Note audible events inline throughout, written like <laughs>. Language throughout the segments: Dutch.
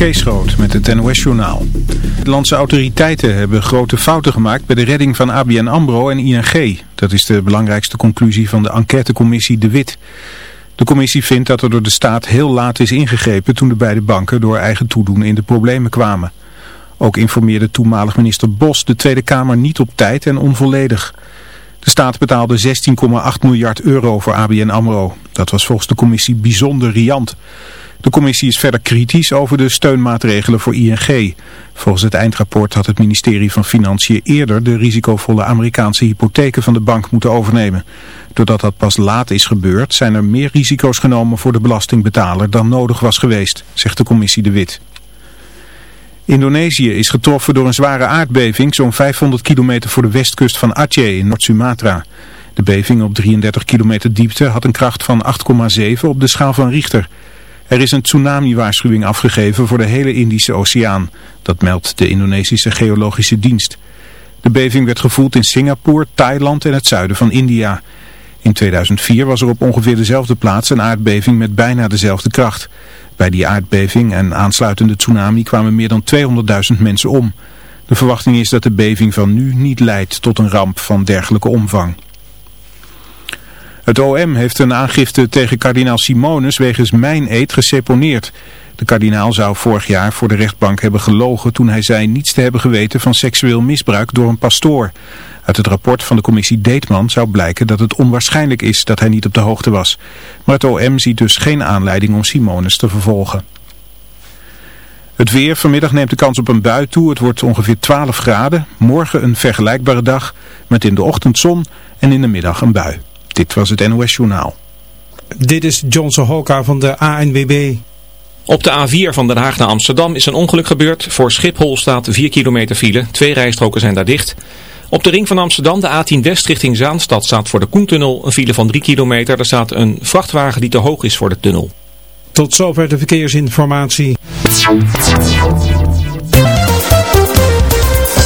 Kees met het NOS-journaal. Nederlandse autoriteiten hebben grote fouten gemaakt bij de redding van ABN AMRO en ING. Dat is de belangrijkste conclusie van de enquêtecommissie De Wit. De commissie vindt dat er door de staat heel laat is ingegrepen toen de beide banken door eigen toedoen in de problemen kwamen. Ook informeerde toenmalig minister Bos de Tweede Kamer niet op tijd en onvolledig. De staat betaalde 16,8 miljard euro voor ABN AMRO. Dat was volgens de commissie bijzonder riant. De commissie is verder kritisch over de steunmaatregelen voor ING. Volgens het eindrapport had het ministerie van Financiën eerder de risicovolle Amerikaanse hypotheken van de bank moeten overnemen. Doordat dat pas laat is gebeurd zijn er meer risico's genomen voor de belastingbetaler dan nodig was geweest, zegt de commissie De Wit. Indonesië is getroffen door een zware aardbeving zo'n 500 kilometer voor de westkust van Aceh in Noord-Sumatra. De beving op 33 kilometer diepte had een kracht van 8,7 op de schaal van Richter. Er is een tsunami-waarschuwing afgegeven voor de hele Indische Oceaan. Dat meldt de Indonesische Geologische Dienst. De beving werd gevoeld in Singapore, Thailand en het zuiden van India. In 2004 was er op ongeveer dezelfde plaats een aardbeving met bijna dezelfde kracht. Bij die aardbeving en aansluitende tsunami kwamen meer dan 200.000 mensen om. De verwachting is dat de beving van nu niet leidt tot een ramp van dergelijke omvang. Het OM heeft een aangifte tegen kardinaal Simonus wegens mijn eet geseponeerd. De kardinaal zou vorig jaar voor de rechtbank hebben gelogen toen hij zei niets te hebben geweten van seksueel misbruik door een pastoor. Uit het rapport van de commissie Deetman zou blijken dat het onwaarschijnlijk is dat hij niet op de hoogte was. Maar het OM ziet dus geen aanleiding om Simonus te vervolgen. Het weer, vanmiddag neemt de kans op een bui toe. Het wordt ongeveer 12 graden. Morgen een vergelijkbare dag met in de ochtend zon en in de middag een bui. Dit was het NOS Journaal. Dit is Johnson Hoka van de ANWB. Op de A4 van Den Haag naar Amsterdam is een ongeluk gebeurd. Voor Schiphol staat 4 kilometer file. Twee rijstroken zijn daar dicht. Op de ring van Amsterdam, de A10 West richting Zaanstad, staat voor de Koentunnel een file van 3 kilometer. Er staat een vrachtwagen die te hoog is voor de tunnel. Tot zover de verkeersinformatie.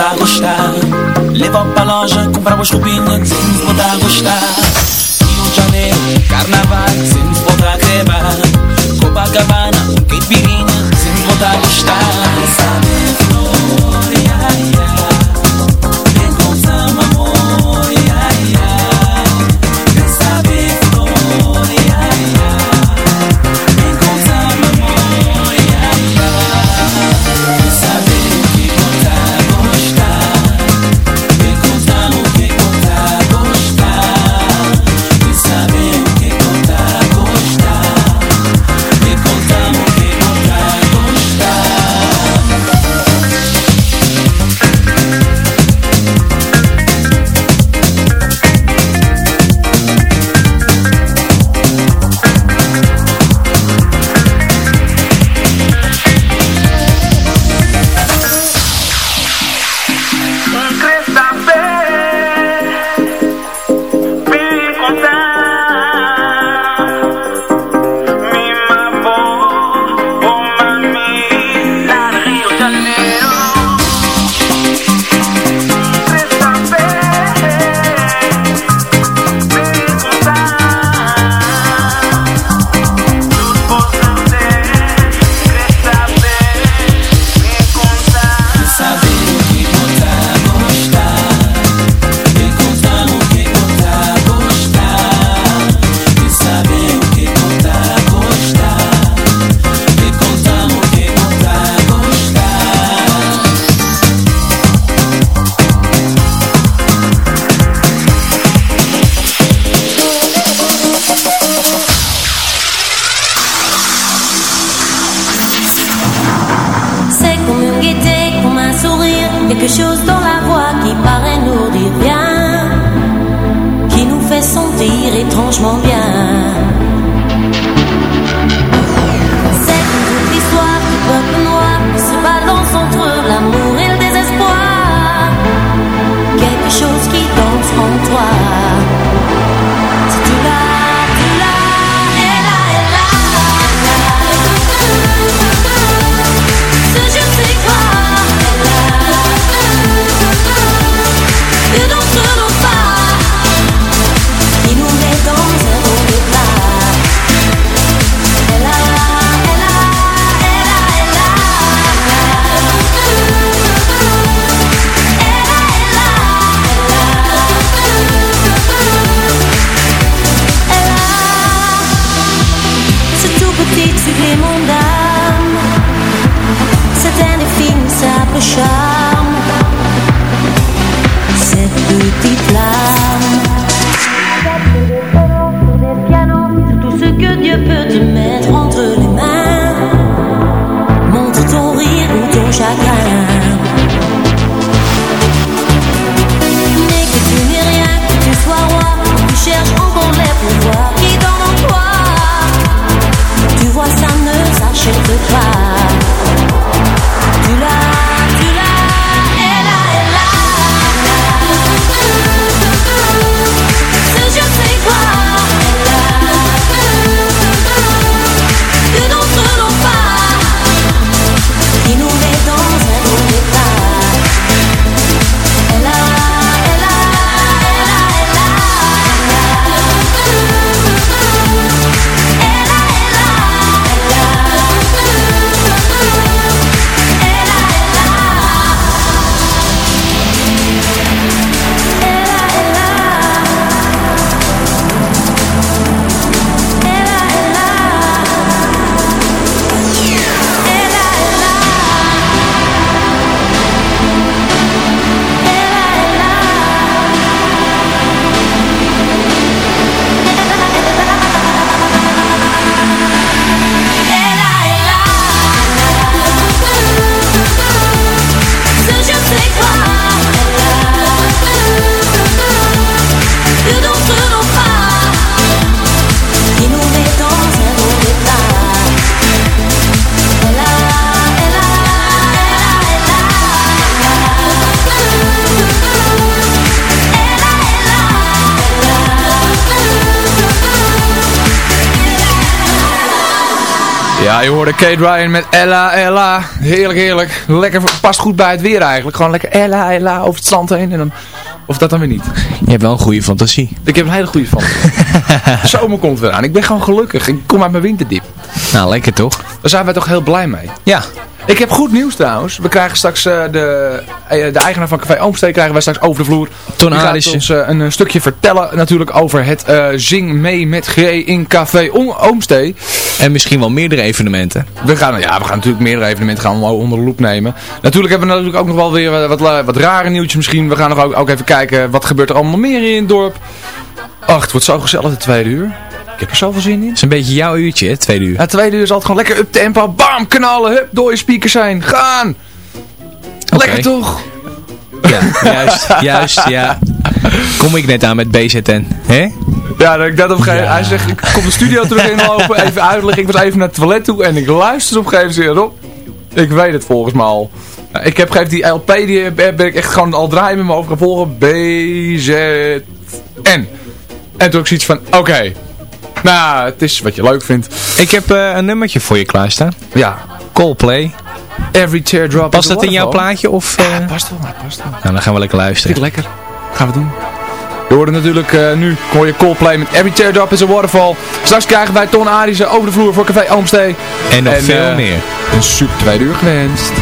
mudar, gostar. Levar pra loja, comprar meus roupinhas, mudar, gostar. 话。Ja, je hoorde Kate Ryan met Ella, Ella. Heerlijk, heerlijk. Lekker, past goed bij het weer eigenlijk. Gewoon lekker Ella, Ella over het strand heen. En dan, of dat dan weer niet. Je hebt wel een goede fantasie. Ik heb een hele goede fantasie. <laughs> Zomer komt weer aan. Ik ben gewoon gelukkig. Ik kom uit mijn winterdip. Nou, lekker toch? Daar zijn wij toch heel blij mee. Ja. Ik heb goed nieuws trouwens. We krijgen straks uh, de, uh, de eigenaar van Café Oomstee krijgen wij straks over de vloer. Ton Die gaat ons uh, een stukje vertellen natuurlijk over het Zing mee met G in Café Oomstee. En misschien wel meerdere evenementen. We gaan, ja, we gaan natuurlijk meerdere evenementen gaan onder de loep nemen. Natuurlijk hebben we natuurlijk ook nog wel weer wat, wat, wat rare nieuwtjes misschien. We gaan nog ook, ook even kijken wat gebeurt er allemaal meer in het dorp. Ach, het wordt zo gezellig de tweede uur. Ik heb er zoveel zin in. Het is een beetje jouw uurtje, hè? Tweede uur. Ja, tweede uur is altijd gewoon lekker up tempo. Bam, knallen. Hup, door je speakers zijn. Gaan. Okay. Lekker toch? Ja, juist, <laughs> juist, ja. Kom ik net aan met BZN, hè? Ja, dat ik dat op een gegeven Hij zegt, ik kom de studio terug inlopen, <laughs> even uitleggen. Ik was even naar het toilet toe en ik luister op een gegeven moment op. Ik weet het volgens mij al. Ik heb gegeven die LP, die ben ik echt gewoon al draaien met me over gevolgen. BZN. En toen ik zoiets van, oké, okay, nou, het is wat je leuk vindt. Ik heb uh, een nummertje voor je klaarstaan. Ja. Coldplay. Every Teardrop Past dat in jouw plaatje? Of, uh... Ja, past wel, past wel. Nou, dan gaan we lekker luisteren. Vind lekker. Gaan we doen. We horen natuurlijk uh, nu, hoor je Coldplay met Every Teardrop is a Waterfall. Straks krijgen wij Ton Arissen over de vloer voor Café Oomstee. En nog en, veel meer. Een super tweede uur gewenst.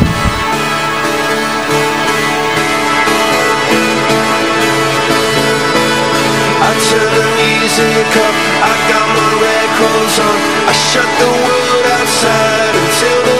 Shut the world outside Until the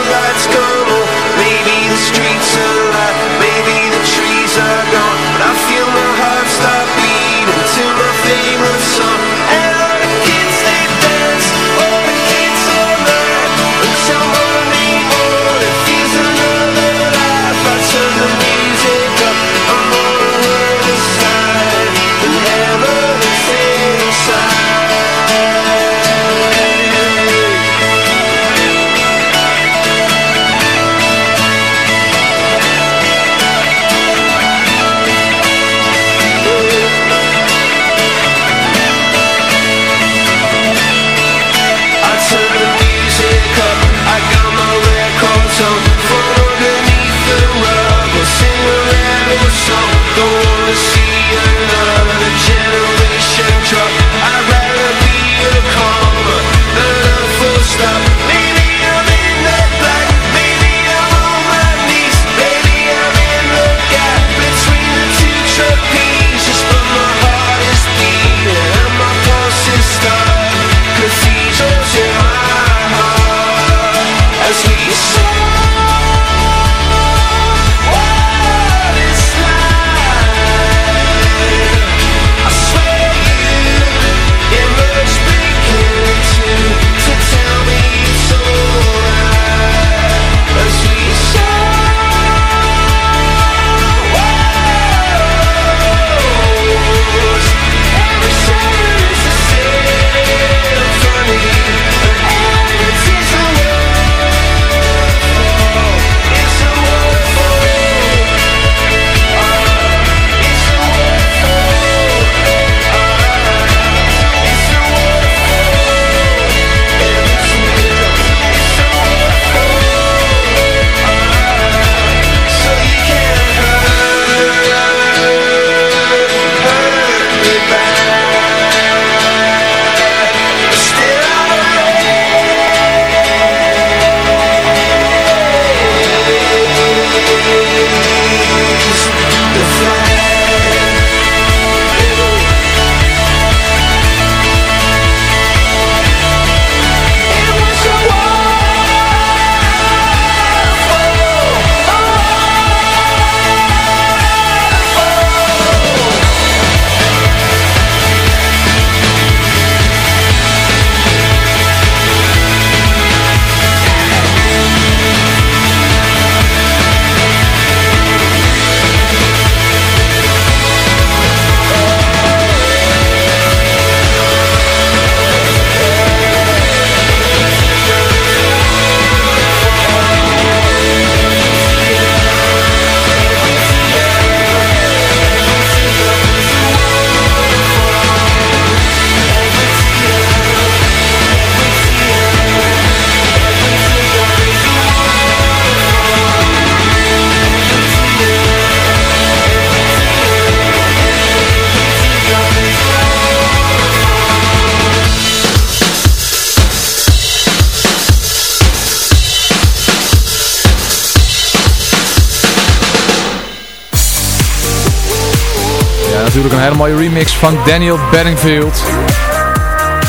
natuurlijk een hele mooie remix van Daniel Benningfield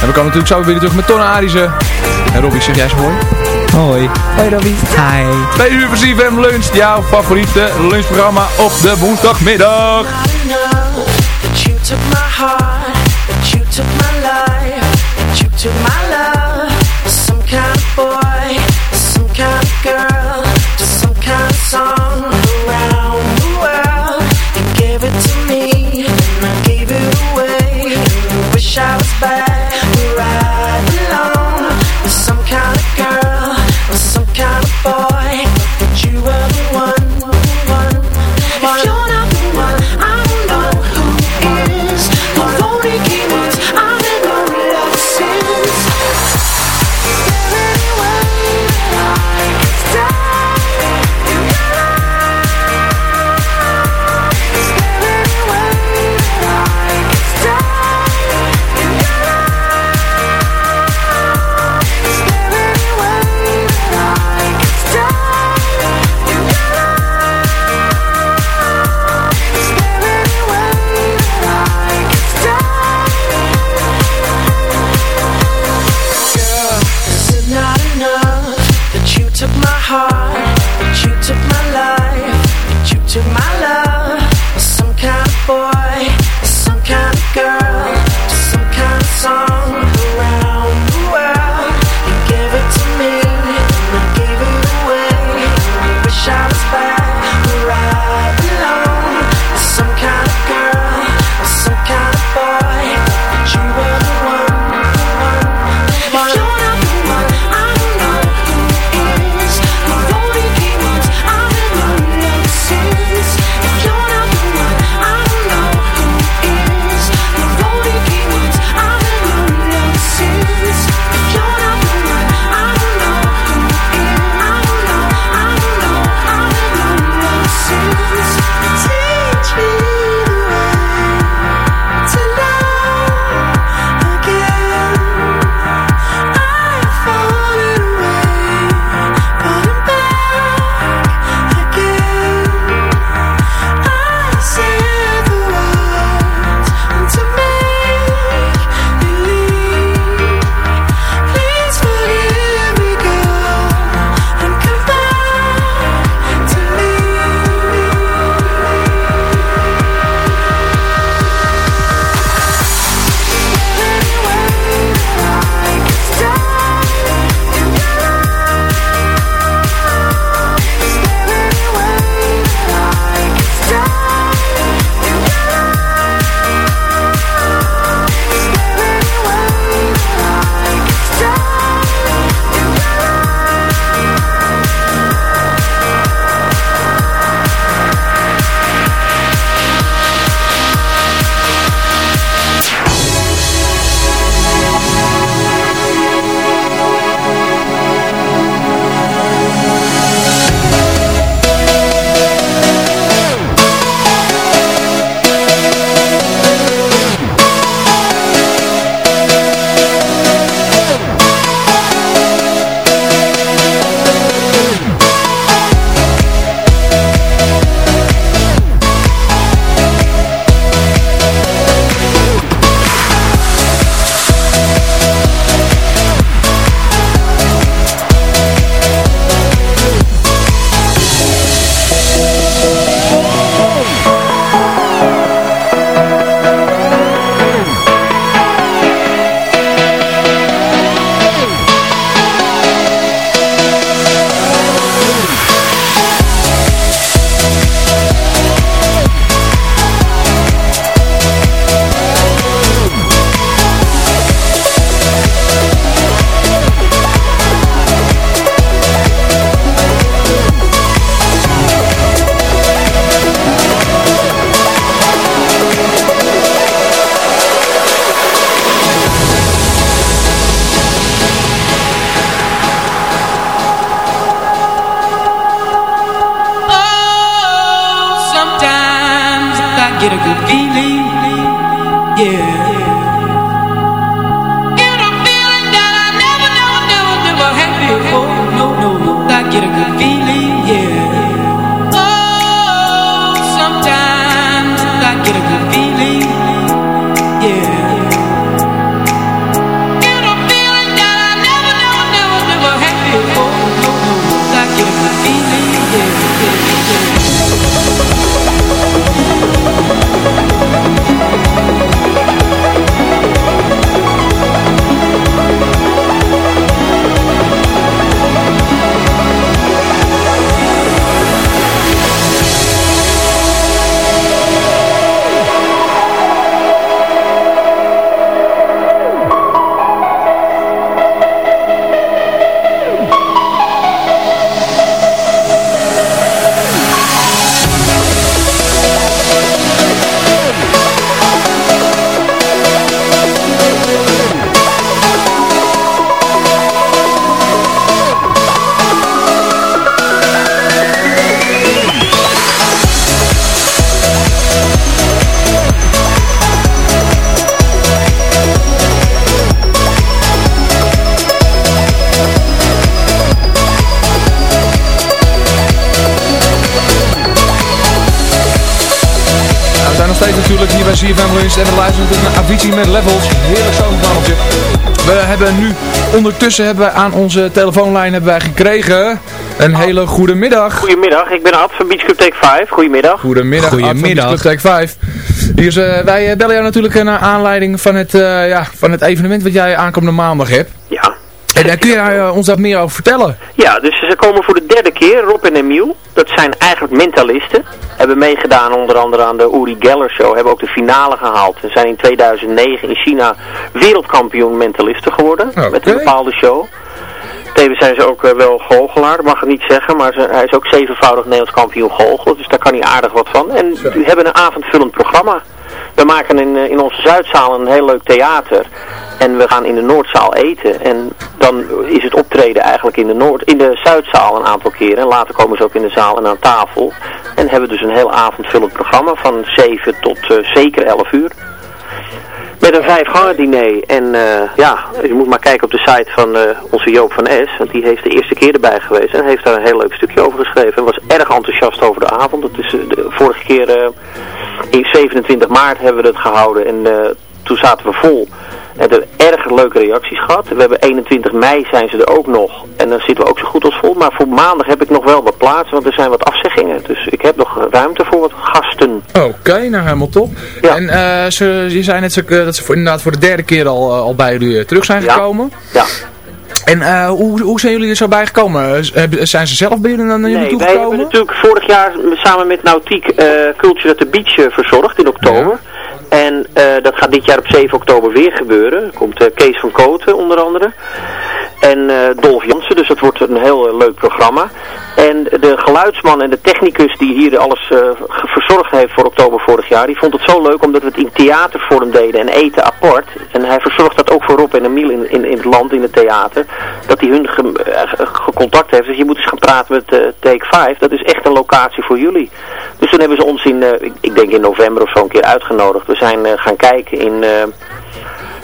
En we komen natuurlijk zo weer terug met Ton Arizen. En Robbie, zeg jij zo mooi? Hoi. Hoi Robbie. Hi. Twee uur voor CFM Lunch, jouw favoriete lunchprogramma op de woensdagmiddag. Ondertussen hebben wij aan onze telefoonlijn hebben wij gekregen een hele goede middag. Goedemiddag, ik ben Ad van Beach Club Take 5. Goedemiddag. Goedemiddag, Ad van Goedemiddag. Beach Club Take 5. Hier is, eh, wij eh, bellen jou natuurlijk eh, naar aanleiding van het, eh, ja, van het evenement wat jij aankomende maandag hebt. Ja. En daar kun je eh, ons daar meer over vertellen? Ja, dus ze komen voor de derde keer, Rob en Emiel. Dat zijn eigenlijk mentalisten. Hebben meegedaan onder andere aan de Uri Geller Show. Hebben ook de finale gehaald. Ze zijn in 2009 in China wereldkampioen mentalisten geworden. Met een bepaalde show. Tevens zijn ze ook eh, wel goochelaar, dat mag ik niet zeggen. Maar ze, hij is ook zevenvoudig Nederlands kampioen goochelen. Dus daar kan hij aardig wat van. En die hebben een avondvullend programma. We maken in, eh, in onze Zuidzaal een heel leuk theater. En we gaan in de Noordzaal eten. En dan is het optreden eigenlijk in de, Noord, in de Zuidzaal een aantal keren. En later komen ze ook in de zaal en aan tafel. En hebben dus een heel avondvullend programma van 7 tot eh, zeker 11 uur. Met een vijfgangen diner. En eh, ja, je moet maar kijken op de site van eh, onze Joop van S. Want die heeft de eerste keer erbij geweest. En heeft daar een heel leuk stukje over geschreven. En was erg enthousiast over de avond. Dat is, eh, de vorige keer in 27 maart hebben we het gehouden. En toen zaten we vol. We hebben erg leuke reacties gehad. We hebben 21 mei zijn ze er ook nog. En dan zitten we ook zo goed als vol. Maar voor maandag heb ik nog wel wat plaats. Want er zijn wat afzeggingen. Dus ik heb nog ruimte voor wat gasten. Oké, nou helemaal top. En eh, ze, je zei net zo, eh, dat ze voor, inderdaad voor de derde keer al, eh, al bij jullie terug zijn gekomen. Ja. En hoe, hoe zijn jullie er zo bij gekomen? Zijn ze zelf bij jullie naar jullie Nee, wij hebben toegekomen? natuurlijk vorig jaar samen met Nautiek eh Culture at the Beach verzorgd in oktober. En eh, dat gaat dit jaar op 7 oktober weer gebeuren. Er komt eh, Kees van Kooten onder andere. En eh, Dolf Jansen, dus dat wordt een heel eh, leuk programma. En de geluidsman en de technicus die hier alles eh, verzorgd heeft voor oktober vorig jaar, die vond het zo leuk omdat we het in theatervorm deden en eten apart. En hij verzorgt dat ook voor Rob en Emiel in, in, in het land, in het theater. Dat hij hun ge- ge- gecontact heeft. Dus je moet eens gaan praten met Take 5. Dat is echt een locatie voor jullie. Dus toen hebben ze ons in, ik, ik denk in november of zo een keer uitgenodigd. We zijn gaan kijken in,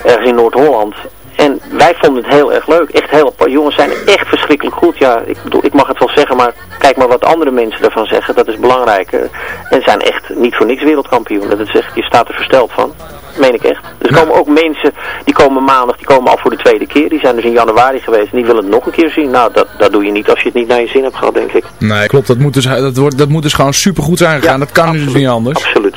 ergens in Noord-Holland. En wij vonden het heel erg leuk. Echt heel, jongens zijn echt verschrikkelijk goed. Ja, ik bedoel, ik mag het wel zeggen, maar kijk maar wat andere mensen ervan zeggen. Dat is belangrijker. En zijn echt niet voor niks wereldkampioen. Dat is echt, je staat er versteld van. Meen ik echt. Dus er komen ook mensen, die komen maandag, die komen al voor de tweede keer. Die zijn dus in januari geweest en die willen het nog een keer zien. Nou, dat, dat doe je niet als je het niet naar je zin hebt gehad, denk ik. Nee, klopt. Dat moet dus, dat wordt, dat moet dus gewoon super goed zijn gegaan. dat kan dus niet anders. Absoluut.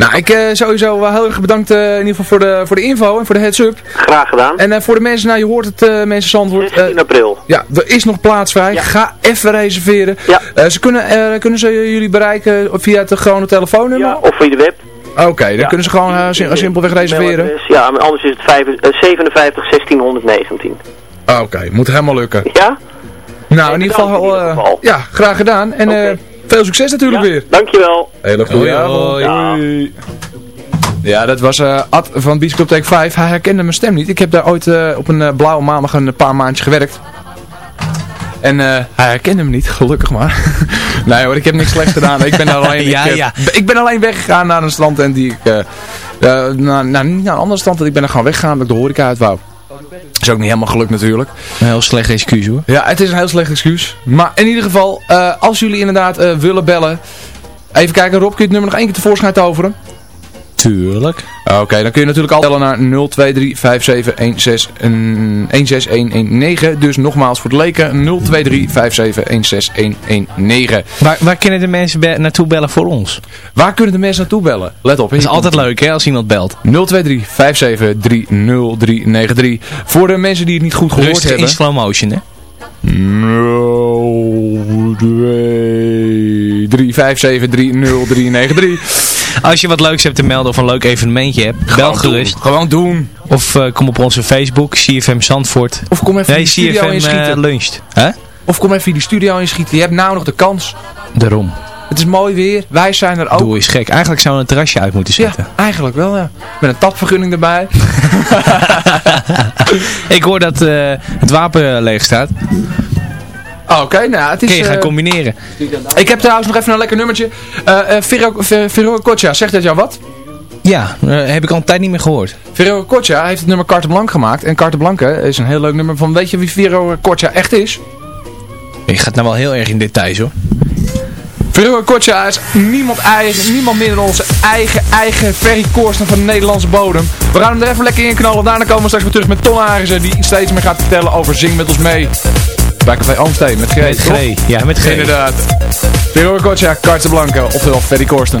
Nou, ik eh, sowieso wel heel erg bedankt eh, in ieder geval voor de, voor de info en voor de heads-up. Graag gedaan. En eh, voor de mensen, nou je hoort het uh, mensen Zandvoort. in april. Ja, er is nog plaats vrij. Ga even reserveren. Ja. ze kunnen, kunnen ze jullie bereiken via het gewone telefoonnummer? Ja, of via de web. Oké, okay, dan ja. kunnen ze gewoon sim simpelweg reserveren. Ja, maar anders is het 5, uh, 57 1619. Oké, okay, moet helemaal lukken. Ja? Nou, in ieder geval, in ieder geval. ja, graag gedaan. En okay. Veel succes natuurlijk ja, weer. Dankjewel. Hele goede avond. Ja, dat was uh, Ad van Beach Club Take 5. Hij herkende mijn stem niet. Ik heb daar ooit uh, op een uh, blauwe maandag een paar maandjes gewerkt. En hij herkende me niet, <laughs> gelukkig maar. <laughs> nee hoor, ik heb niks slechts gedaan. Ik ben <laughs> alleen, ja, ik, ja. ik ben alleen weggegaan naar een strand en die ik... nou, nou, niet naar een andere strand, ik ben er gewoon weggegaan omdat ik de horeca uit wou. Is ook niet helemaal gelukt natuurlijk. Een heel slecht excuus hoor. Ja, het is een heel slecht excuus. Maar in ieder geval, als jullie inderdaad willen bellen... Even kijken, Rob, kun je het nummer nog één keer tevoorschijn toveren? Tuurlijk. Oké, okay, dan kun je natuurlijk al bellen naar 023-5716-16119. Dus nogmaals voor de leken 023-5716-119. Waar, waar kunnen de mensen be naartoe bellen voor ons? Waar kunnen de mensen naartoe bellen? Let op. Het is altijd leuk hè, als iemand belt. 023-57-30393. Voor de mensen die het niet goed gehoord Rustig hebben. in slow motion hè. 023573093. Als je wat leuks hebt te melden of een leuk evenementje hebt, bel gerust. Doen. Gewoon doen. Of uh, kom op onze Facebook, CFM Zandvoort. Of kom even nee, in de studio CFM inschieten. Uh, luncht. Huh? Of kom even in de studio inschieten. Je hebt nou nog de kans. Daarom. Het is mooi weer. Wij zijn er ook. Doe is gek. Eigenlijk zou een terrasje uit moeten zetten. Ja, eigenlijk wel ja. Met een tapvergunning erbij. <laughs> Ik hoor dat uh, het wapen leeg staat. Oké, okay, nou het is... Kun je gaan uh, combineren. Ik heb trouwens nog even een lekker nummertje. Uh, uh, Ferro Kotja, zegt dat jou wat? Ja, heb ik al een tijd niet meer gehoord. Ferro Kotja heeft het nummer Carte Blanc gemaakt. En Carte Blanche is een heel leuk nummer van... Weet je wie Ferro Kotja echt is? Je gaat nou wel heel erg in details hoor. Veroa Kotja is niemand, eigen, niemand minder dan onze eigen, eigen Ferry Korsten van de Nederlandse bodem. We gaan hem er even lekker in knallen. Daarna komen we straks weer terug met Ton Arissen, die steeds meer gaat vertellen over Zing met ons mee. Bij Café Amsteen, met G. Met G, toch? ja, met G. Inderdaad. Veroa Kotja, Kartse Blanke, oftewel Ferry Korsten.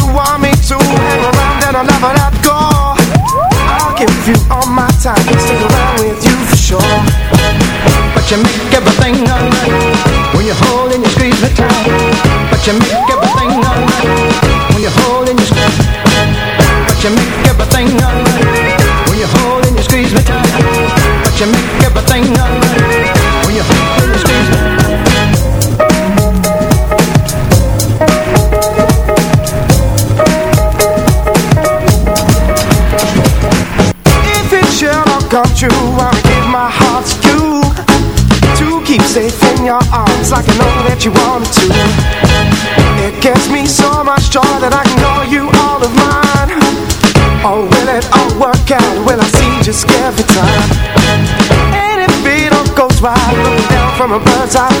you want to It gives me so much joy that I can call you all of mine Oh, will it all work out? Will I see just every time? And if it all goes right, looking down from a bird's eye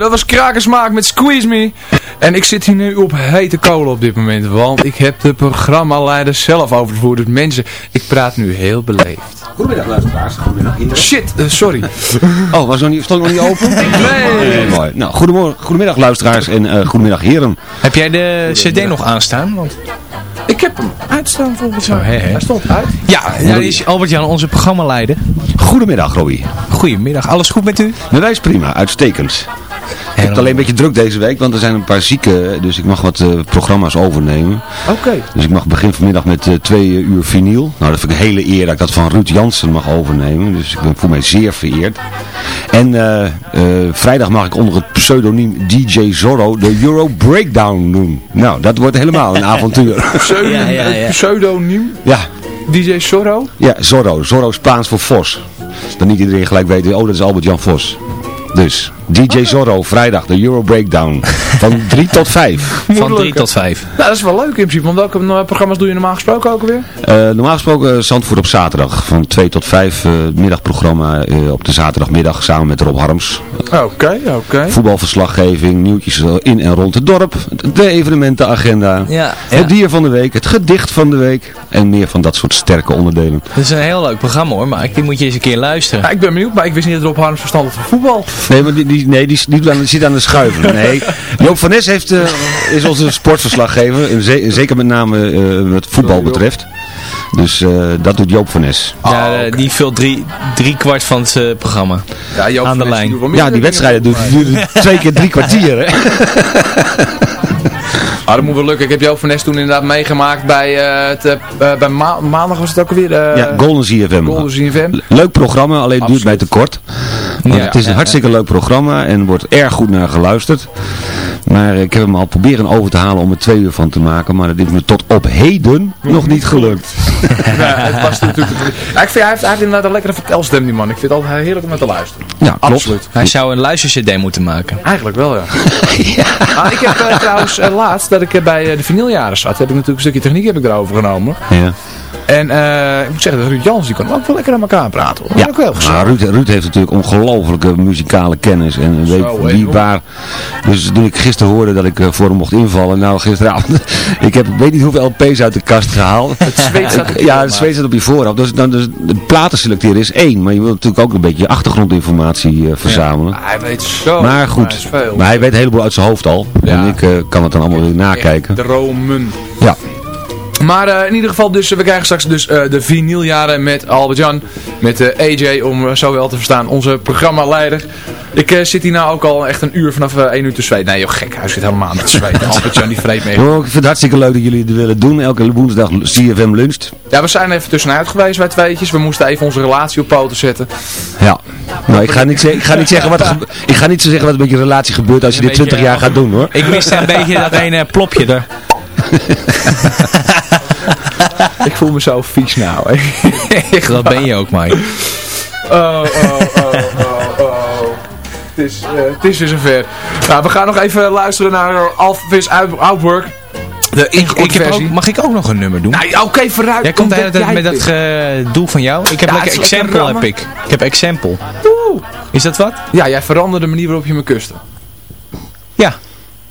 dat was Krakersmaak met Squeeze Me. En ik zit hier nu op hete kolen op dit moment, want ik heb de programmaleider zelf overgevoerd. Dus mensen, ik praat nu heel beleefd. Goedemiddag luisteraars, goedemiddag. Shit, eh, sorry. <laughs> Oh, was nog niet, stond nog niet open? Nee. mooi. Nou, goedemorgen, goedemiddag luisteraars en eh, goedemiddag heren. Heb jij de cd nog aanstaan? Want... Ik heb hem uitstaan volgens Zo, hè, hè. Hij stond uit. Ja, ja, is Albert-Jan, onze programmaleider. Goedemiddag Robbie. Goedemiddag, alles goed met u? Met wij is prima, uitstekend. Ik heb het alleen een beetje druk deze week, want er zijn een paar zieken, dus ik mag wat eh, programma's overnemen. Oké. Dus ik mag begin vanmiddag met eh, twee uur vinyl. Nou, dat vind ik een hele eer dat ik dat van Ruud Jansen mag overnemen. Dus ik ben voor mij zeer vereerd. En eh, eh, vrijdag mag ik onder het pseudoniem DJ Zorro de Euro Breakdown doen. Nou, dat wordt helemaal een <laughs> avontuur. Pseudoniem, Ja, ja, ja. pseudoniem ja, DJ Sorro. ja, Zorro. Zorro Spaans voor Vos. Dat niet iedereen gelijk weet, oh dat is Albert-Jan Vos. Dus, DJ Zorro, vrijdag, de Euro Breakdown. Van 3 tot 5. Van 3 tot 5. Nou, dat is wel leuk in principe. Want welke eh, programma's doe je normaal gesproken ook alweer? Eh, normaal gesproken uh, Zandvoort op zaterdag. Van 2 tot 5 uh, middagprogramma uh, op de zaterdagmiddag samen met Rob Harms. Oké, oké. Voetbalverslaggeving, nieuwtjes in en rond het dorp. De evenementenagenda. Ja, Het dier van de week, het gedicht van de week. En meer van dat soort sterke onderdelen. Het is een heel leuk programma hoor, maar die moet je eens een keer luisteren. Ja, ik ben benieuwd, maar ik wist niet dat Rob Harms verstand had van voetbal. Nee, maar die, die, nee, die, die, die zit aan de schuiven. Nee, <laughs> Joop van Nes heeft, uh, is onze sportverslaggever. Zeker met name uh, wat voetbal betreft. Dus uh, dat doet Joop van Nes. Ja, uh, die vult drie, drie kwart van het uh, programma. Ja, Joop aan de Nes, lijn. die Ja, die wedstrijden duur, twee keer drie kwartier. Hè? <laughs> Ah, dat moet wel lukken. Ik heb Joop van Nes toen inderdaad meegemaakt bij, het, bij ma maandag was het ook alweer. ja, Golden ZFM. Golden ZFM. Leuk programma, alleen duurt mij te kort. Want ja, het is een hartstikke leuk programma en wordt erg goed naar geluisterd. Maar ik heb hem al proberen over te halen om er twee uur van te maken. Maar dat is me tot op heden nog niet gelukt. <laughs> ja, het was natuurlijk... Ja, ik vind, hij, heeft, hij heeft inderdaad een lekkere vertelstem, die man. Ik vind het altijd heerlijk om naar te luisteren. Ja, klopt. Absoluut. Hij zou een luistercd moeten maken. Eigenlijk wel, ja. <laughs> ja. Ah, ik heb uh, trouwens uh, laatst, dat ik uh, bij de vinyljaren zat, heb ik natuurlijk een stukje techniek heb ik erover genomen. Ja. En uh, ik moet zeggen, dat Ruud Jans, die kan ook wel lekker aan elkaar praten. Hoor. Ja, ook wel nou, Ruud, Ruud heeft natuurlijk ongelofelijke muzikale kennis. En weet Zo, wie waar. Dus toen ik gisteren hoorde dat ik uh, voor hem mocht invallen. Nou, gisteravond. <laughs> ik heb weet niet hoeveel LP's uit de kast gehaald. Het zweet staat op je <laughs> Ja, het zweet staat op je voorhoofd. Dus, dan, dus de platen selecteren is één. Maar je wilt natuurlijk ook een beetje achtergrondinformatie uh, verzamelen. Ja, hij weet zo. Maar goed. Maar hij weet een heleboel uit zijn hoofd al. Ja. En ik kan het dan allemaal weer nakijken. Dromen. Ja. Maar uh, in ieder geval, dus, we krijgen straks dus uh, de vinyljaren met Albert-Jan. Met uh, AJ, om zo wel te verstaan, onze programmaleider. Ik zit hier nou ook al echt een uur vanaf 1 uur te zweten. Nee joh, gek, hij zit helemaal met zweten. <laughs> Albert-Jan, die vreet mee. Oh, ik vind het hartstikke leuk dat jullie het willen doen. Elke woensdag CFM luncht. Ja, we zijn even tussenuit geweest, wij tweetjes. We moesten even onze relatie op poten zetten. Ja. Nou, ik ga niet, ik ga niet zeggen wat er ik ga niet zo zeggen wat er met je relatie gebeurt als je dit 20 jaar gaat doen hoor. Ik miste een beetje dat ene plopje er. <laughs> ik voel me zo vies nou. <laughs> dat ben je ook, Mike. Oh, oh, oh, oh, oh. Het is, uh, het is weer zover. Nou, we gaan nog even luisteren naar Alphavis Outwork. De ik, ik heb ook, mag ik ook nog een nummer doen? Nou, oké, okay, vooruit. Jij komt de hele tijd met dat doel van jou. Ik heb ja, lekker example heb ik. Ik heb example. Oeh. Is dat wat? Ja, jij veranderde de manier waarop je me kuste. Ja.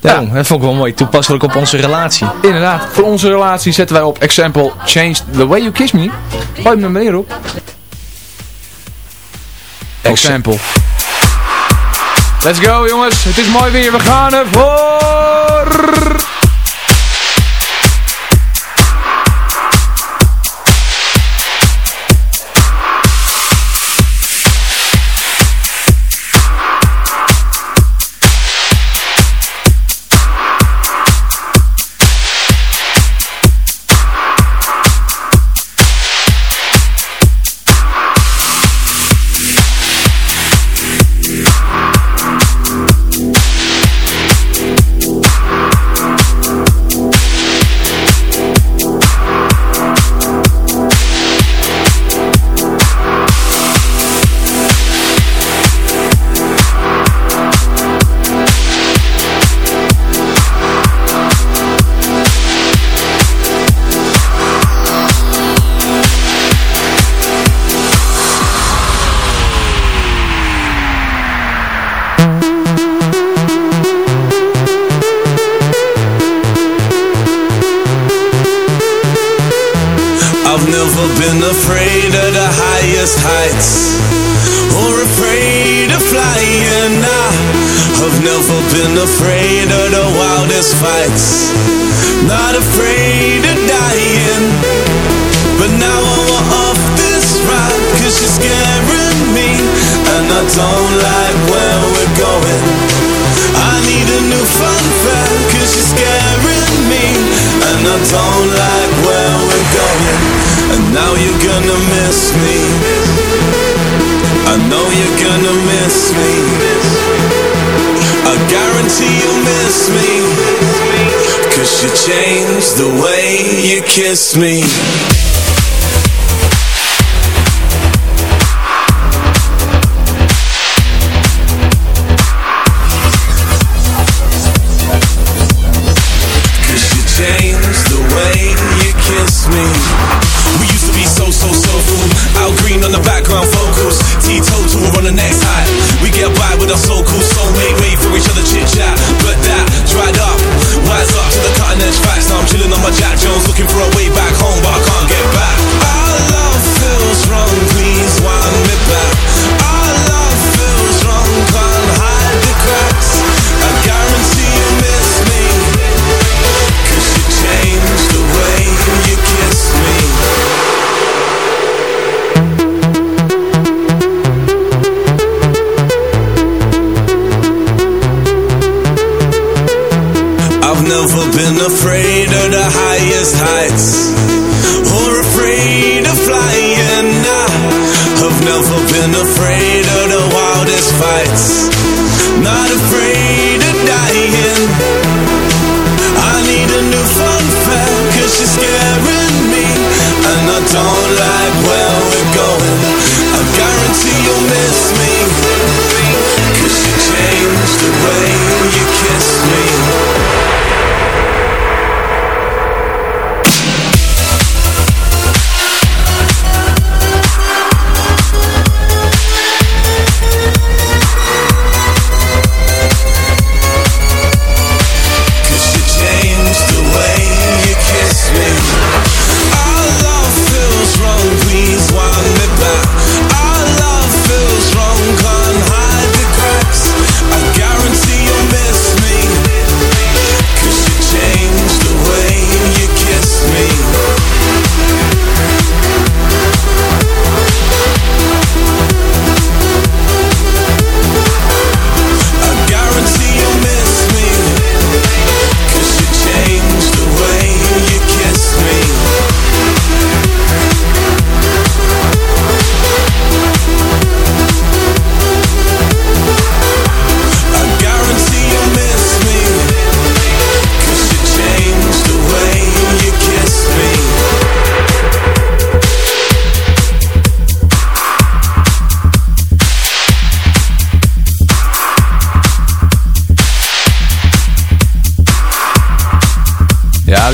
Daarom, ja. dat vond ik wel mooi. Toepasselijk op onze relatie. Inderdaad. Voor onze relatie zetten wij op example change the way you kiss me. Gooi meer op. Example. Let's go jongens. Het is mooi weer. We gaan ervoor.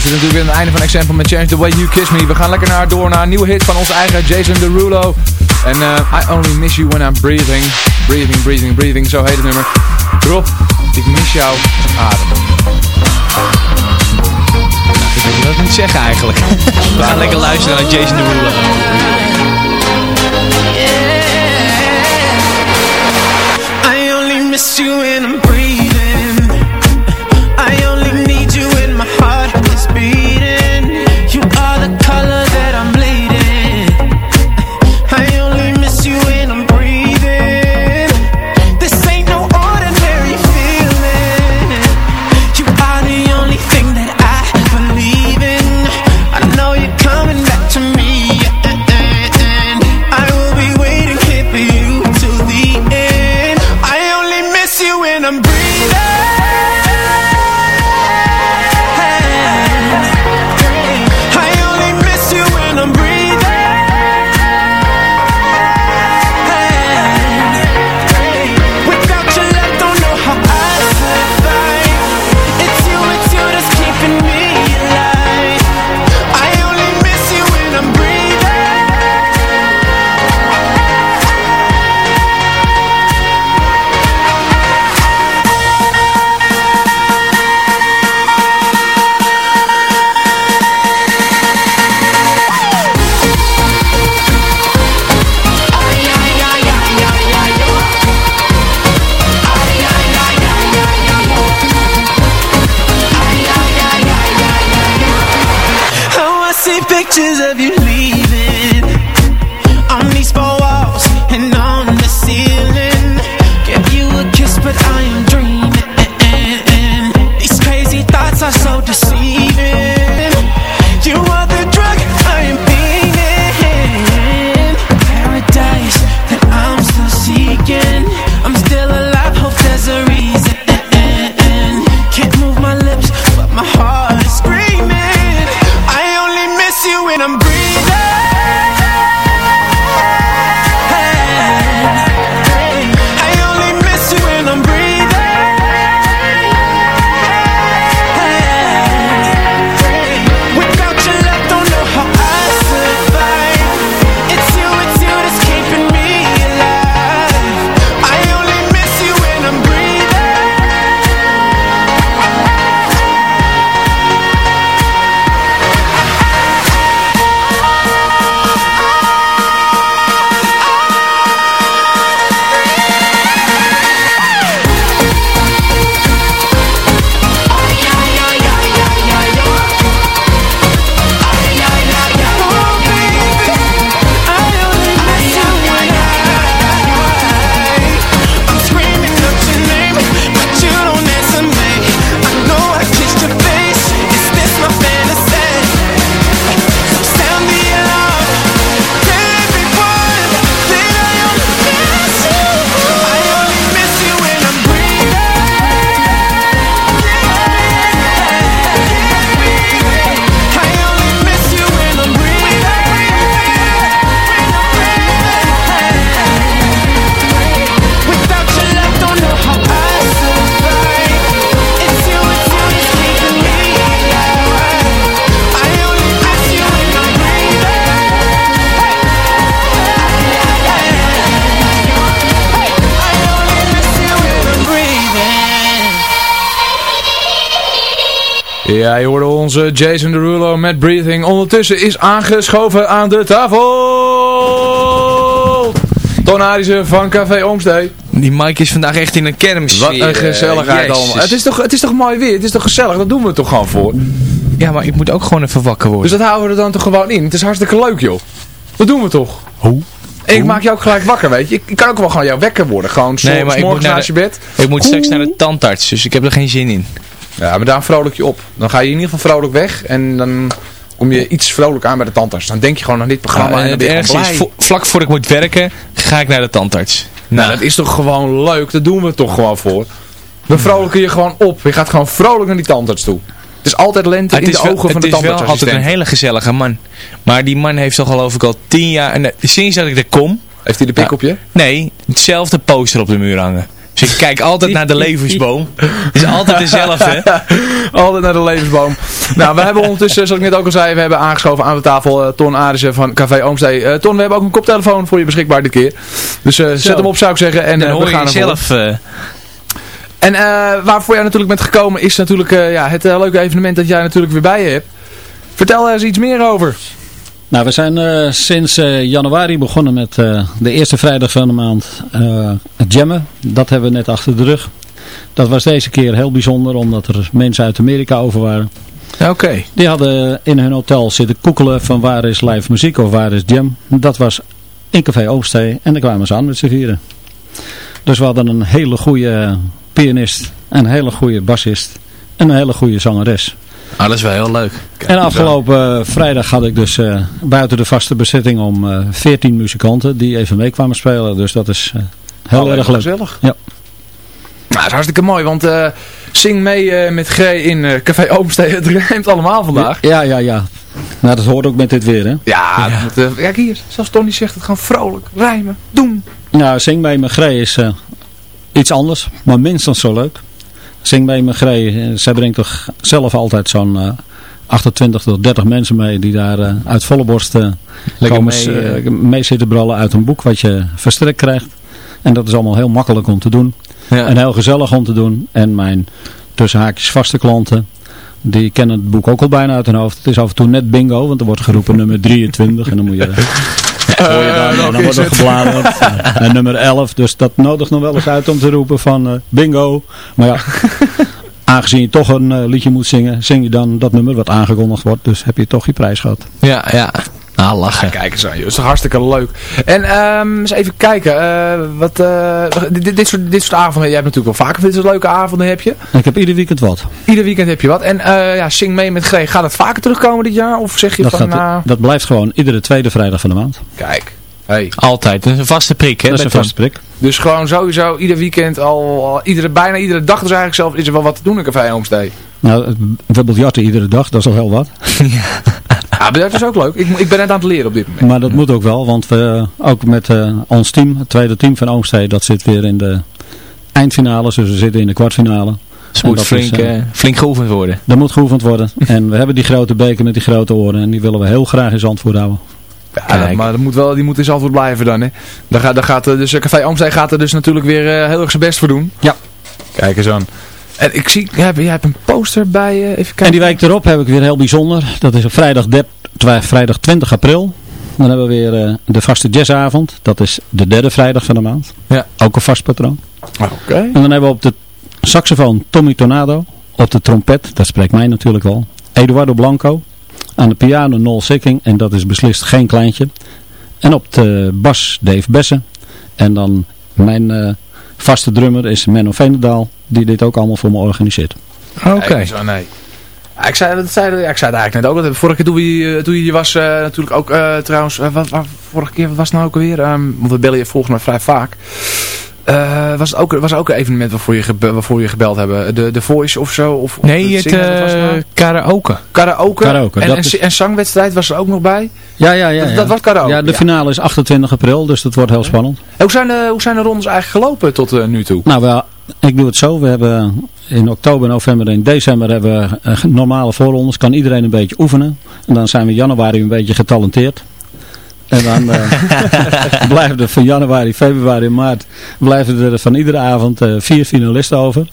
is natuurlijk weer het einde van Example met Change The Way You Kiss Me. We gaan lekker naar, door naar een nieuwe hit van onze eigen Jason Derulo. En eh, I Only Miss You When I'm Breathing. Breathing, breathing, breathing, zo heet het nummer. Rob, ik mis jou adem. Nou, ik weet niet ik zeggen eigenlijk. <laughs> We gaan lekker luisteren naar Jason Derulo. Pictures of you Ja, je hoorde onze Jason Derulo met Breathing. Ondertussen is aangeschoven aan de tafel. Ton van Café Oomstee. Die Mike is vandaag echt in een kermis. Wat een gezelligheid allemaal. Het is, toch, het is toch mooi weer? Het is toch gezellig? Dat doen we toch gewoon voor? Ja, maar ik moet ook gewoon even wakker worden. Dus dat houden we er dan toch gewoon in? Het is hartstikke leuk, joh. Dat doen we toch? Hoe? Ik maak jou ook gelijk wakker, weet je. Ik, kan ook wel gewoon jou wekker worden. Gewoon Nee, nee, maar ik moet naar je bed. Ik moet straks naar de tandarts, dus ik heb er geen zin in. Ja, maar daar vrolijk je op. Dan ga je in ieder geval vrolijk weg. En dan kom je iets vrolijk aan bij de tandarts. Dan denk je gewoon aan dit programma. Ja, en het ergste is, vo- vlak voor ik moet werken, ga ik naar de tandarts. Nou, dat is toch gewoon leuk. Dat doen we toch gewoon voor. We vrolijken je gewoon op. Je gaat gewoon vrolijk naar die tandarts toe. Het is altijd lente Het in de wel, ogen van het de is wel altijd een hele gezellige man. Maar die man heeft toch geloof ik al tien jaar, en, eh, sinds dat ik er kom... Heeft hij de pik op je? Nee, hetzelfde poster op de muur hangen. Dus ik kijk altijd naar de <laughs> levensboom. Het is altijd dezelfde. <laughs> Altijd naar de levensboom. nou, we hebben ondertussen, zoals ik net ook al zei, we hebben aangeschoven aan de tafel eh, Ton Arissen van Café Oomstee. Eh, Ton, we hebben ook een koptelefoon voor je beschikbaar dit keer. Dus eh, zet hem op zou ik zeggen. En Dan hoor we je gaan jezelf... eh, En waarvoor jij natuurlijk bent gekomen is natuurlijk ja, het leuke evenement dat jij natuurlijk weer bij je hebt. Vertel er eens iets meer over. Nou, we zijn eh, sinds eh, januari begonnen met eh, de eerste vrijdag van de maand het jammen. Dat hebben we net achter de rug. Dat was deze keer heel bijzonder, omdat er mensen uit Amerika over waren. Oké. Die hadden in hun hotel zitten koekelen van waar is live muziek of waar is jam. Dat was in Café Oomstee en daar kwamen ze aan met z'n vieren. Dus we hadden een hele goede pianist, een hele goede bassist en een hele goede zangeres. Ah, dat is wel heel leuk. En afgelopen eh, vrijdag had ik dus eh, buiten de vaste bezetting om eh 14 muzikanten die even mee kwamen spelen. Dus dat is eh, heel Oh, erg leuk. gezellig. Ja. Nou, dat is hartstikke mooi, want eh, zing mee eh, met G in eh, Café Oomstee. <laughs> Het rijmt allemaal vandaag. Ja, ja, ja. Nou, dat hoort ook met dit weer, hè? Ja, dat, eh, kijk hier. Zelfs Tony zegt het gewoon vrolijk. Rijmen. Doen. Nou, Zing mee met Grey is eh, iets anders, maar minstens zo leuk. Zing mee met Grey, eh, zij brengt toch zelf altijd zo'n eh 28 tot 30 mensen mee die daar eh, uit volle borst eh, Lekker komen mee, eh. eh, zitten brallen uit een boek wat je verstrekt krijgt. En dat is allemaal heel makkelijk om te doen. Ja. En heel gezellig om te doen. En mijn tussen haakjes vaste klanten, die kennen het boek ook al bijna uit hun hoofd. Het is af en toe net bingo, want er wordt geroepen nummer 23 en dan moet je... <laughs> hoor je dan, en dan wordt er gebladerd. <laughs> En nummer 11, dus dat nodigt nog wel eens uit om te roepen van eh, bingo. Maar ja, <laughs> aangezien je toch een eh, liedje moet zingen, zing je dan dat nummer wat aangekondigd wordt. Dus heb je toch je prijs gehad. Ja, ja. Nou, lachen. Kijk eens aan, joh. Dat is toch hartstikke leuk. En ehm eens even kijken. eh, wat, eh, dit, dit, soort, dit soort avonden, jij hebt natuurlijk wel vaker dit soort leuke avonden, heb je. Ik heb ieder weekend wat. Ieder weekend heb je wat. En eh, ja, Sing mee met G. Gaat het vaker terugkomen dit jaar? Of zeg je Dat, van, gaat, nou, dat blijft gewoon iedere tweede vrijdag van de maand. kijk. Hey. Altijd. Dat is een vaste prik, hè? Dat is een vaste prik. Dus gewoon sowieso ieder weekend al, al iedere, bijna iedere dag dus eigenlijk zelf is er wel wat te doen in Café Homestay. Nou, bijvoorbeeld jatten iedere dag, dat is al heel wat. <laughs> Ja, maar dat is ook leuk. Ik, ik ben net aan het leren op dit moment. Maar dat moet ook wel, want we, ook met eh, ons team, het tweede team van Oomstee, dat zit weer in de eindfinale, dus we zitten in de kwartfinale. En moet dat flink, is, eh, eh, flink geoefend worden. Dat moet geoefend worden. <laughs> en we hebben die grote beker met die grote oren en die willen we heel graag in Zandvoort houden. Ja, maar dat moet wel, die moet in Zandvoort blijven dan, hè. Daar gaat, daar gaat, dus Café Amsterdam gaat er dus natuurlijk weer heel erg zijn best voor doen. Ja. Kijk eens aan. En ik zie, jij hebt, jij hebt een poster bij, eh, even kijken. En die week erop heb ik weer heel bijzonder. Dat is op vrijdag, vrijdag 20 april. Dan hebben we weer eh, de vaste jazzavond. Dat is de derde vrijdag van de maand. Ja. Ook een vast patroon. Oké. En dan hebben we op de saxofoon Tommy Tornado. Op de trompet, dat spreekt mij natuurlijk al. Eduardo Blanco. Aan de piano Noel Sikking. En dat is beslist geen kleintje. En op de bas Dave Bessen. En dan mijn eh, vaste drummer is Menno Veenendaal. Die dit ook allemaal voor me organiseert. Oké. Aan, nee. Ik, zei, dat zei, ja, ik zei het eigenlijk net ook. Dat vorige keer toen, we, eh, toen je hier was, eh, natuurlijk ook eh, trouwens, wat, wat, vorige keer, wat was het nou ook alweer? Ehm, want we bellen je volgens mij vrij vaak. Eh, was het ook, was ook een evenement waarvoor je, gebe- waarvoor je gebeld hebben? De, de Voice of zo? Of, of Nee, het zingen, het eh nou? karaoke. Karaoke. Karaoke, En, en, is- en zangwedstrijd was er ook nog bij. Ja, ja, ja. Dat, ja. dat was karaoke. Ja, de ja. finale is 28 april, dus dat wordt heel spannend. En Hoe zijn, de, hoe zijn de rondes eigenlijk gelopen tot nu toe? Nou, we, ik doe het zo. We hebben in oktober, november en december hebben we eh, normale voorrondes. Kan iedereen een beetje oefenen. En dan zijn we in januari een beetje getalenteerd. En dan eh, <laughs> blijven er van januari, februari en maart blijven er van iedere avond eh, vier finalisten over.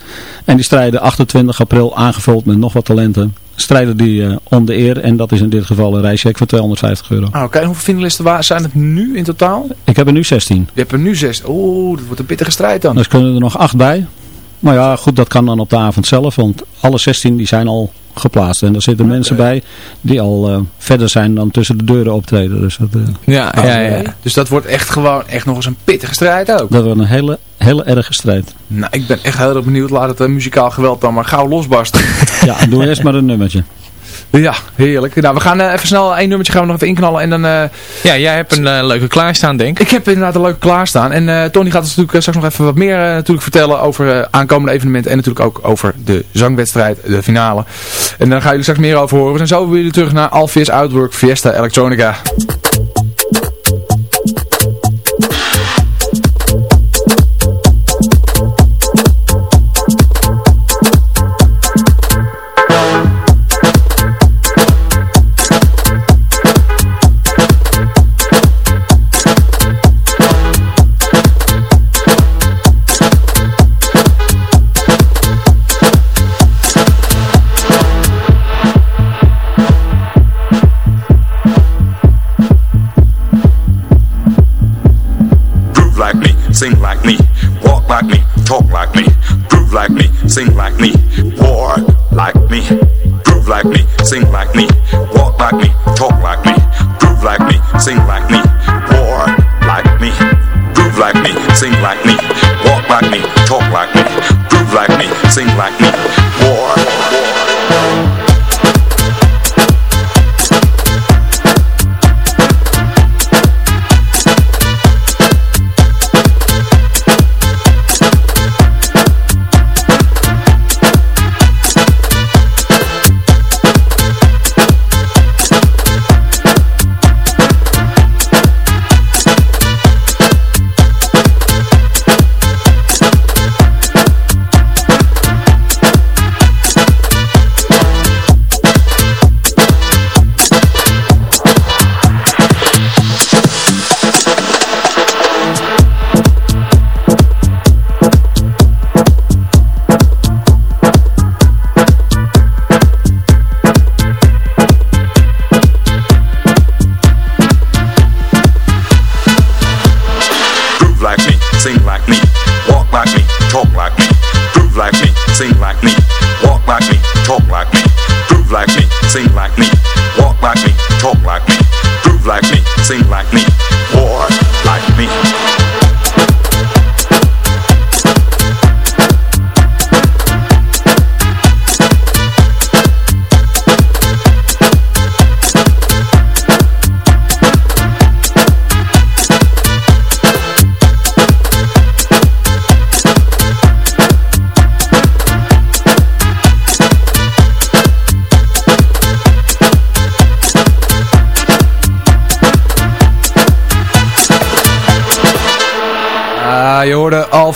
En die strijden 28 april aangevuld met nog wat talenten. Strijden die eh, om de eer. En dat is in dit geval een reischeck van 250 euro. Ah, Oké, en hoeveel finalisten zijn het nu in totaal? Ik heb er nu 16. Je hebt er nu zes. Oeh, dat wordt een pittige strijd dan. Dus kunnen er nog acht bij. Maar ja, goed, dat kan dan op de avond zelf. Want alle 16 die zijn al geplaatst. En daar zitten mensen bij die al eh, verder zijn dan tussen de deuren optreden. Dus dat, eh, Ja, ja, ja. Dus dat wordt echt gewoon echt nog eens een pittige strijd ook. dat wordt een hele, hele erge strijd. Nou, ik ben echt heel erg benieuwd. Laat het eh, muzikaal geweld dan maar gauw losbarsten. Ja, doe eerst maar een nummertje. <laughs> ja, heerlijk. Nou, we gaan eh, even snel één nummertje gaan we nog even inknallen. En dan... eh, Ja, jij hebt een eh, leuke klaarstaan, denk ik. ik heb inderdaad een leuke klaarstaan. En Tony gaat ons natuurlijk straks nog even wat meer natuurlijk vertellen over aankomende evenementen. En natuurlijk ook over de zangwedstrijd, de finale. En daar gaan jullie straks meer over horen. We zijn zo weer terug naar Alfiers Outwork Fiesta Electronica. Talk like me. Groove like me, sing like me, war like me. Groove like me, sing like me, walk like me, talk like me. Groove like me, sing like me, war like me. Groove like me, sing like me, walk like me, talk like me. Groove like me, sing like me,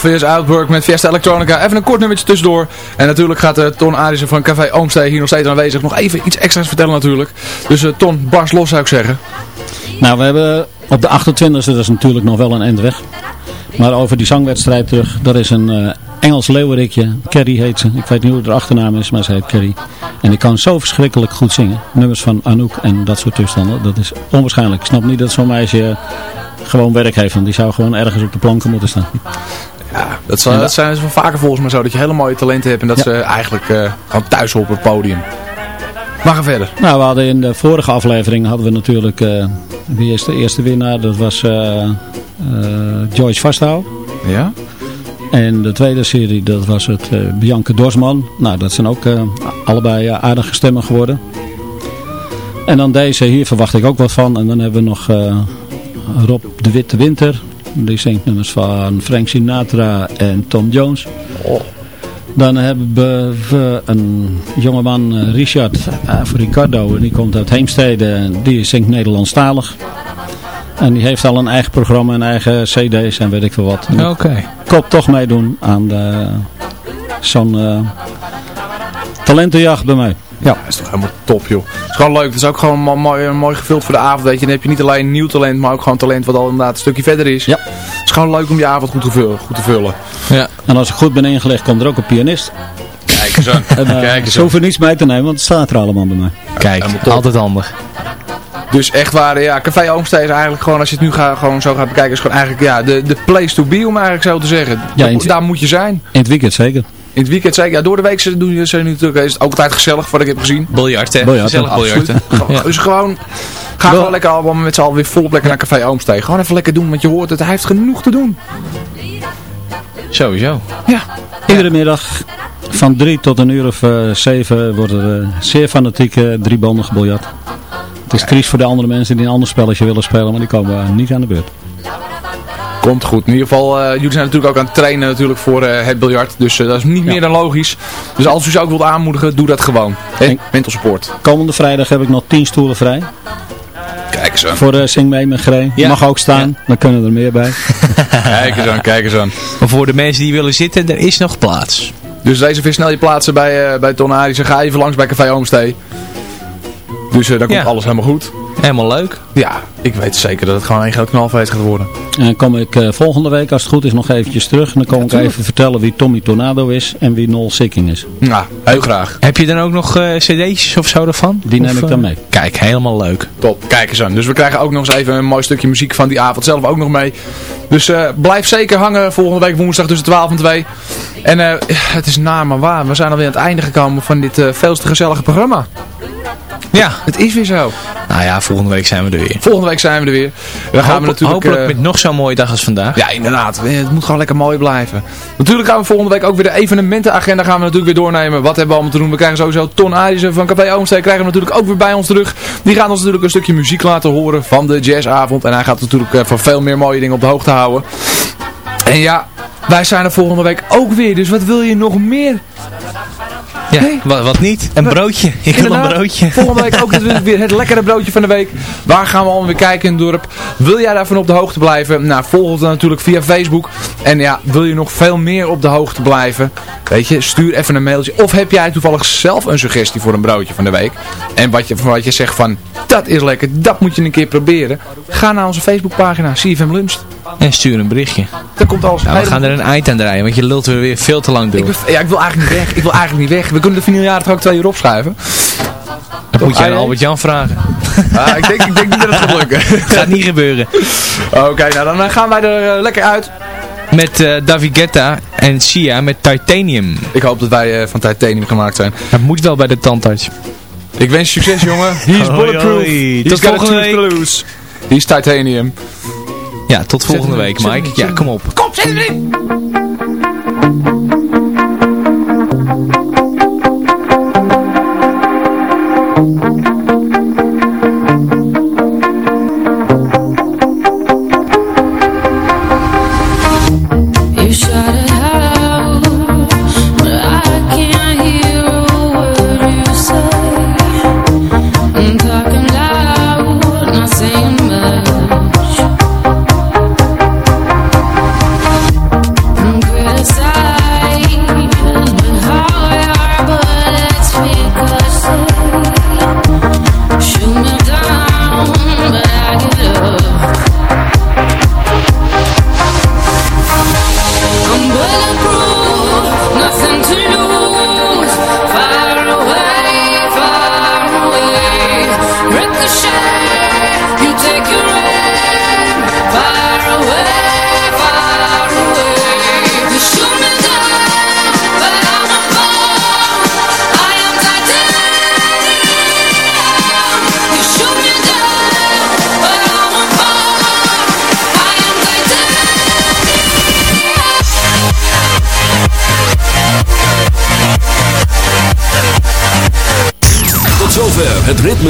Alvis Outwork met Fiesta Electronica. Even een kort nummertje tussendoor. En natuurlijk gaat uh, Ton Arissen van Café Oomstee hier nog steeds aanwezig. Nog even iets extra's vertellen natuurlijk. Dus uh, Ton, bars los zou ik zeggen. Nou, we hebben op de 28e, dat is natuurlijk nog wel een eind weg. Maar over die zangwedstrijd terug, daar is een uh, Engels leeuwerikje. Carrie heet ze. Ik weet niet hoe de achternaam is, maar ze heet Carrie. En die kan zo verschrikkelijk goed zingen. Nummers van Anouk en dat soort toestanden. Dat is onwaarschijnlijk. Ik snap niet dat zo'n meisje gewoon werk heeft. Want die zou gewoon ergens op de planken moeten staan. Ja, dat, zal, dat zijn ze wel vaker volgens mij zo. Dat je hele mooie talenten hebt en dat Ja. ze eigenlijk uh, gewoon thuis op het podium. Maar ga verder. Nou, we hadden in de vorige aflevering hadden we natuurlijk... eh, wie is de eerste winnaar? Dat was eh, Joyce Vastouw. Ja? En de tweede serie, dat was het Bianca Dorsman. Nou, dat zijn ook allebei aardige stemmen geworden. En dan deze, hier verwacht ik ook wat van. En dan hebben we nog Rob de Witte Winter. Die zingt nummers van Frank Sinatra en Tom Jones. Dan hebben we een jongeman, eh, Richard Ricardo. En die komt uit Heemstede. En die zingt Nederlandstalig. En die heeft al een eigen programma en eigen cd's en weet ik veel wat. Oké. Ik hoop toch meedoen aan zo'n eh, talentenjacht bij mij. Ja, dat is toch helemaal top joh. Het is gewoon leuk. Het is ook gewoon mo- mooi, mooi gevuld voor de avond. Weet je. Dan heb je niet alleen nieuw talent, maar ook gewoon talent wat al inderdaad een stukje verder is. Ja. Het is gewoon leuk om je avond goed te vullen. Goed te vullen. Ja. En als ik goed ben ingelegd, komt er ook een pianist. Kijk eens aan. En, eh, Kijk eens aan. niets mee te nemen, want het staat er allemaal bij mij. Kijk, altijd handig. Dus echt waar, ja, Café Oomstee is eigenlijk gewoon, als je het nu gaat, gewoon zo gaat bekijken, is gewoon eigenlijk ja, de, de place to be, om eigenlijk zo te zeggen. Ja, daar moet je zijn. In het weekend zeker. In het weekend zeker. Ja, door de week ze- doen ze nu natuurlijk, is het ook altijd gezellig, wat ik heb gezien. Biljart, hè? Biljart, Gezellig biljarten. Gewoon- Dus gewoon, ga gewoon lekker allemaal met z'n allen weer vol plekken naar Café Oomstee. Gewoon even lekker doen, want je hoort het, hij heeft genoeg te doen. Sowieso. Ja. Iedere middag van drie tot een uur of eh, zeven wordt er zeer fanatiek uh, driebandig biljart. Het is triest voor de andere mensen die een ander spelletje willen spelen, maar die komen niet aan de beurt. Komt goed. In ieder geval, eh, jullie zijn natuurlijk ook aan het trainen natuurlijk voor eh, het biljart. Dus eh, dat is niet meer dan logisch. Dus als u ze ook wilt aanmoedigen, doe dat gewoon. Hè? Mental support. Komende vrijdag heb ik nog tien stoelen vrij. Kijk eens aan. Voor uh, Sing mee met Gree. Ja. Mag ook staan, dan kunnen er meer bij. <laughs> Kijk eens aan, kijk eens aan. Maar voor de mensen die willen zitten, er is nog plaats. Dus deze weer snel je plaatsen bij, uh, bij Ton Aries. Ga even langs bij Café Oomstee. Dus uh, dan komt Ja. alles helemaal goed. Helemaal leuk. Ja, ik weet zeker dat het gewoon een groot knalfeest gaat worden. En dan kom ik uh, volgende week, als het goed is, nog eventjes terug. En dan kom ik even vertellen wie Tommy Tornado is en wie Nol Sicking is. Ja, heel graag. Heb je dan ook nog uh, cd's of zo ervan? Die neem of, ik dan mee. Kijk, helemaal leuk. Top, kijk eens aan. Dus we krijgen ook nog eens even een mooi stukje muziek van die avond zelf ook nog mee. Dus uh, blijf zeker hangen volgende week woensdag tussen 12 en 2. En uh, het is naar maar waar. We zijn alweer aan het einde gekomen van dit uh, veel te gezellige programma. Ja. Het is weer zo. Nou ja, volgende week zijn we er weer. Volgende week zijn we er weer. Dan gaan we natuurlijk... Hopelijk uh, met nog zo'n mooie dag als vandaag. Ja, inderdaad. Het moet gewoon lekker mooi blijven. Natuurlijk gaan we volgende week ook weer de evenementenagenda gaan we natuurlijk weer doornemen. Wat hebben we allemaal te doen? We krijgen sowieso Ton Arissen van Café Oomstee. Krijgen we natuurlijk ook weer bij ons terug. Die gaat ons natuurlijk een stukje muziek laten horen van de jazzavond. En hij gaat natuurlijk uh, van veel meer mooie dingen op de hoogte houden. En ja, wij zijn er volgende week ook weer. Dus wat wil je nog meer? Ja, wat, wat, niet? Een broodje. Ik wil een broodje. Volgende week ook weer het lekkere broodje van de week. Waar gaan we allemaal weer kijken in het dorp? Wil jij daarvan op de hoogte blijven? Nou, volg ons dan natuurlijk via Facebook. En ja, wil je nog veel meer op de hoogte blijven? Weet je, stuur even een mailtje. Of heb jij toevallig zelf een suggestie voor een broodje van de week? En wat je, wat je zegt van, dat is lekker, dat moet je een keer proberen. Ga naar onze Facebookpagina, CFM Lunch. En stuur een berichtje. Dan komt alles nou, we gaan er een eind aan draaien, want je lult weer, weer veel te lang door. Ik ja, ik wil eigenlijk niet weg. Ik wil eigenlijk niet weg. We kunnen de vinyljaren ook twee uur opschuiven? Dat moet jij aan Albert-Jan vragen. Ah, ik, denk, ik denk niet dat het gaat lukken. <laughs> gaat niet gebeuren. Oké, nou dan eh, gaan wij er eh, lekker uit. Met eh, uh, Davigetta en Sia met Titanium. Ik hoop dat wij van Titanium gemaakt zijn. Dat moet wel bij de tandarts. Ik wens je succes jongen. He is bulletproof. Hoi, hoi. He's Tot is Titanium. Ja, tot volgende week, Mike. Ja, kom op. Kom, zet hem!